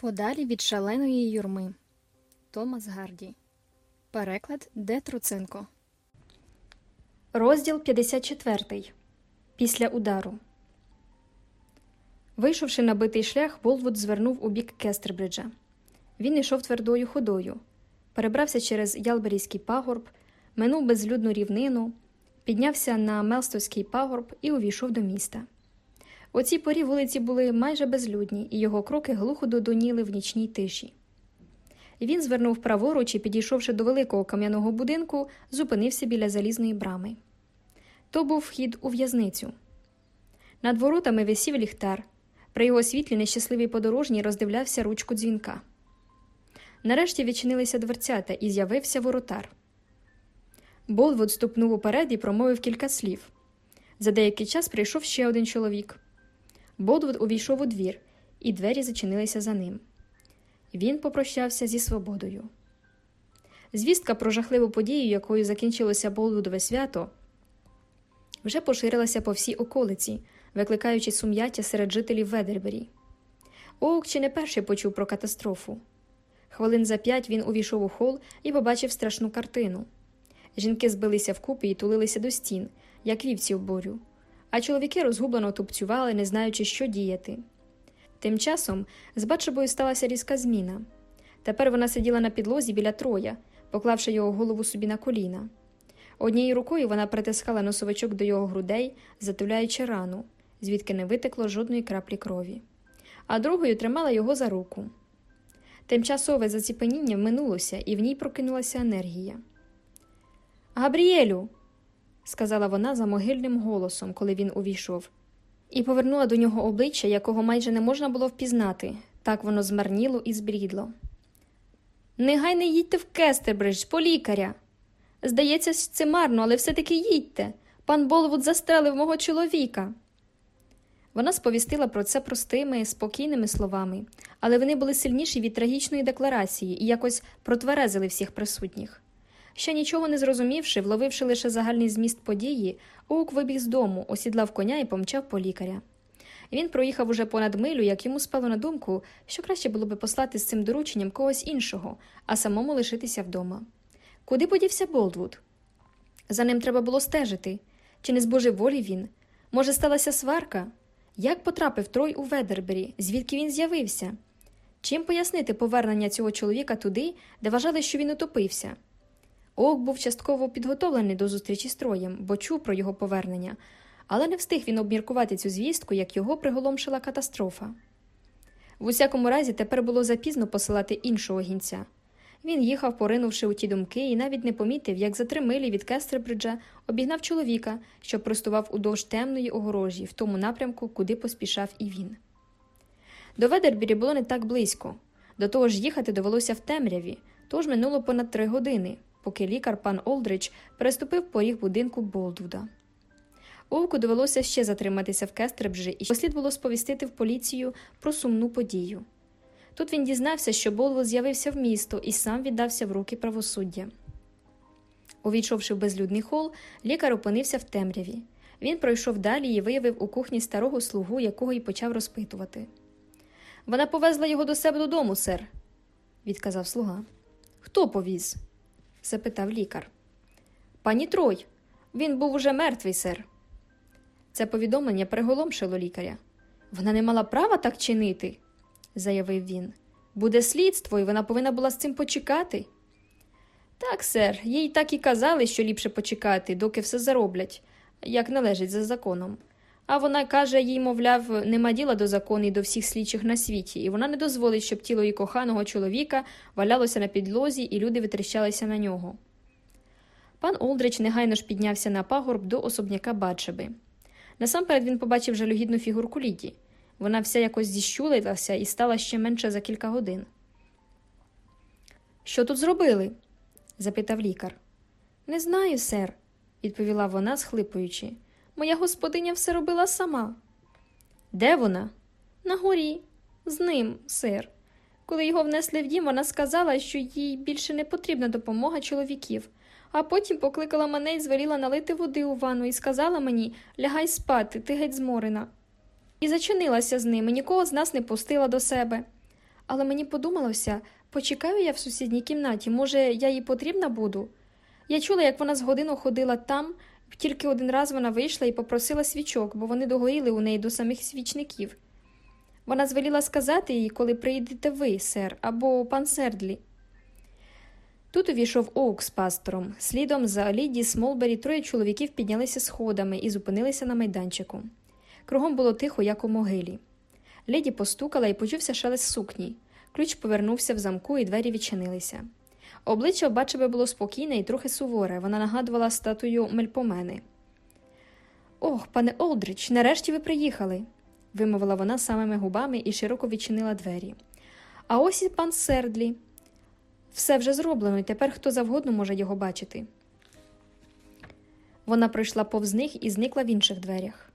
Подалі від шаленої юрми. Томас Гарді. Переклад Де Труценко. Розділ 54. Після удару. Вийшовши на битий шлях, Болвуд звернув у бік Кестербриджа. Він йшов твердою ходою, перебрався через Ялберійський пагорб, минув безлюдну рівнину, піднявся на Мелстовський пагорб і увійшов до міста. У цій порі вулиці були майже безлюдні, і його кроки глухо додоніли в нічній тиші. Він звернув праворуч і, підійшовши до великого кам'яного будинку, зупинився біля залізної брами. То був вхід у в'язницю. Над воротами висів ліхтар. При його світлі нещасливий подорожній роздивлявся ручку дзвінка. Нарешті відчинилися дверцята, і з'явився воротар. Болвуд ступнув уперед і промовив кілька слів. За деякий час прийшов ще один чоловік. Болвуд увійшов у двір, і двері зачинилися за ним. Він попрощався зі свободою. Звістка про жахливу подію, якою закінчилося Болвудове свято, вже поширилася по всій околиці, викликаючи сум'яття серед жителів Ведербері. Оук чи не перший почув про катастрофу. Хвилин за п'ять він увійшов у хол і побачив страшну картину. Жінки збилися вкупи і тулилися до стін, як вівці в борю, а чоловіки розгублено тупцювали, не знаючи, що діяти. Тим часом з Батшебою сталася різка зміна. Тепер вона сиділа на підлозі біля троя, поклавши його голову собі на коліна. Однією рукою вона притискала носовичок до його грудей, затуляючи рану, звідки не витекло жодної краплі крові, а другою тримала його за руку. Тимчасове заціпеніння минулося, і в ній прокинулася енергія. Габріелю, сказала вона за могильним голосом, коли він увійшов, і повернула до нього обличчя, якого майже не можна було впізнати, так воно змарніло і збрідло. Негай не їдьте в Кестербридж, по лікаря. Здається, це марно, але все-таки їдьте. Пан Болвуд застрелив мого чоловіка. Вона сповістила про це простими, спокійними словами, але вони були сильніші від трагічної декларації і якось протверезили всіх присутніх. Ще нічого не зрозумівши, вловивши лише загальний зміст події, Оук вибіг з дому, осідлав коня і помчав по лікаря. Він проїхав уже понад милю, як йому спало на думку, що краще було би послати з цим дорученням когось іншого, а самому лишитися вдома. Куди подівся Болдвуд? За ним треба було стежити. Чи не з божеволі він? Може, сталася сварка? Як потрапив Трой у Ведербері, звідки він з'явився? Чим пояснити повернення цього чоловіка туди, де вважали, що він утопився? Оук був частково підготовлений до зустрічі з Троєм, бо чув про його повернення, але не встиг він обміркувати цю звістку, як його приголомшила катастрофа. В усякому разі, тепер було запізно посилати іншого гінця. Він їхав, поринувши у ті думки, і навіть не помітив, як за три милі від Кестербриджа обігнав чоловіка, що простував удовж темної огорожі, в тому напрямку, куди поспішав і він. До Ведербірі було не так близько. До того ж, їхати довелося в темряві, тож минуло понад три години, поки лікар пан Олдрич переступив поріг будинку Болдвуда. Овку довелося ще затриматися в Кестербриджі, і послід було сповістити в поліцію про сумну подію. Тут він дізнався, що Болвуд з'явився в місто і сам віддався в руки правосуддя. Увійшовши в безлюдний хол, лікар опинився в темряві. Він пройшов далі і виявив у кухні старого слугу, якого й почав розпитувати. Вона повезла його до себе додому, сер, відказав слуга. Хто повіз? Запитав лікар. Пані Трой. Він був уже мертвий, сер. Це повідомлення приголомшило лікаря. Вона не мала права так чинити заявив він. Буде слідство, і вона повинна була з цим почекати. Так, сер, їй так і казали, що ліпше почекати, доки все зароблять, як належить за законом. А вона каже, їй, мовляв, нема діла до закону і до всіх слідчих на світі, і вона не дозволить, щоб тіло її коханого чоловіка валялося на підлозі, і люди витріщалися на нього. Пан Олдрич негайно ж піднявся на пагорб до особняка Батшеби. Насамперед він побачив жалюгідну фігурку Ліді. Вона вся якось зіщулилася і стала ще менше за кілька годин. Що тут зробили? запитав лікар. Не знаю, сер, відповіла вона, схлипуючи. Моя господиня все робила сама. Де вона? На горі, з ним, сер. Коли його внесли в дім, вона сказала, що їй більше не потрібна допомога чоловіків, а потім покликала мене і звеліла налити води у ванну і сказала мені лягай спати, ти геть зморена і зачинилася з ними, нікого з нас не пустила до себе. але мені подумалося, почекаю я в сусідній кімнаті, може, я їй потрібна буду. Я чула, як вона з годину ходила там, тільки один раз вона вийшла і попросила свічок, бо вони догоріли у неї до самих свічників. Вона звеліла сказати їй, коли приїдете ви, сер, або пан Сердлі. Тут увійшов Оук з пастором. Слідом за Ліді Смолбері троє чоловіків піднялися сходами і зупинилися на майданчику. Кругом було тихо, як у могилі. Леді постукала і почувся шелест сукні. Ключ повернувся в замку, і двері відчинилися. Обличчя у Бачеби було спокійне і трохи суворе, вона нагадувала статую мельпомени. Ох, пане Олдрич, нарешті ви приїхали, вимовила вона самими губами і широко відчинила двері. А ось і пан Сердлі. Все вже зроблено, і тепер хто завгодно може його бачити. Вона пройшла повз них і зникла в інших дверях.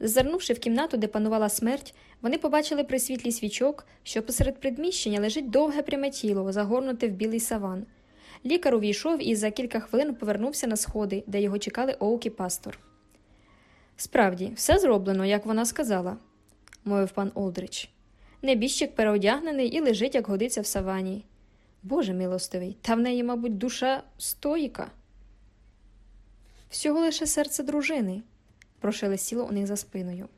Зазирнувши в кімнату, де панувала смерть, вони побачили при світлі свічок, що посеред приміщення лежить довге пряме тіло, загорнуте в білий саван. Лікар увійшов і за кілька хвилин повернувся на сходи, де його чекали Оук і пастор. Справді, все зроблено, як вона сказала, мовив пан Олдрич. Небіжчик переодягнений і лежить, як годиться в савані. Боже милостивий, та в неї, мабуть, душа стоїка. Всього лише серце дружини, прошелестіло у них за спиною.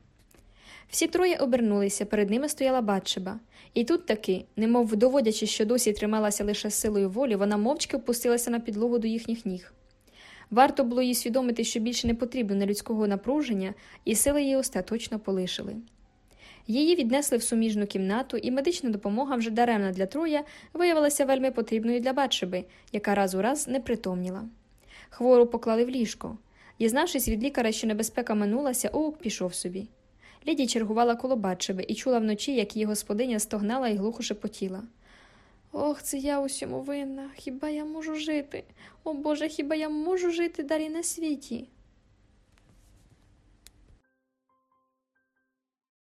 Всі троє обернулися, перед ними стояла Батшеба. І тут таки, немов доводячи, що досі трималася лише силою волі, вона мовчки опустилася на підлогу до їхніх ніг. Варто було їй свідомити, що більше не потрібно на людського напруження, і сили її остаточно полишили. Її віднесли в суміжну кімнату, і медична допомога вже даремна для Троя виявилася вельми потрібною для Батшеби, яка раз у раз не притомніла. Хвору поклали в ліжко. Дізнавшись від лікаря, що небезпека минулася, Оук пішов собі. Ліді чергувала коло Батшеби і чула вночі, як її господиня стогнала і глухо шепотіла. Ох, це я усьому винна. Хіба я можу жити? О Боже, хіба я можу жити далі на світі?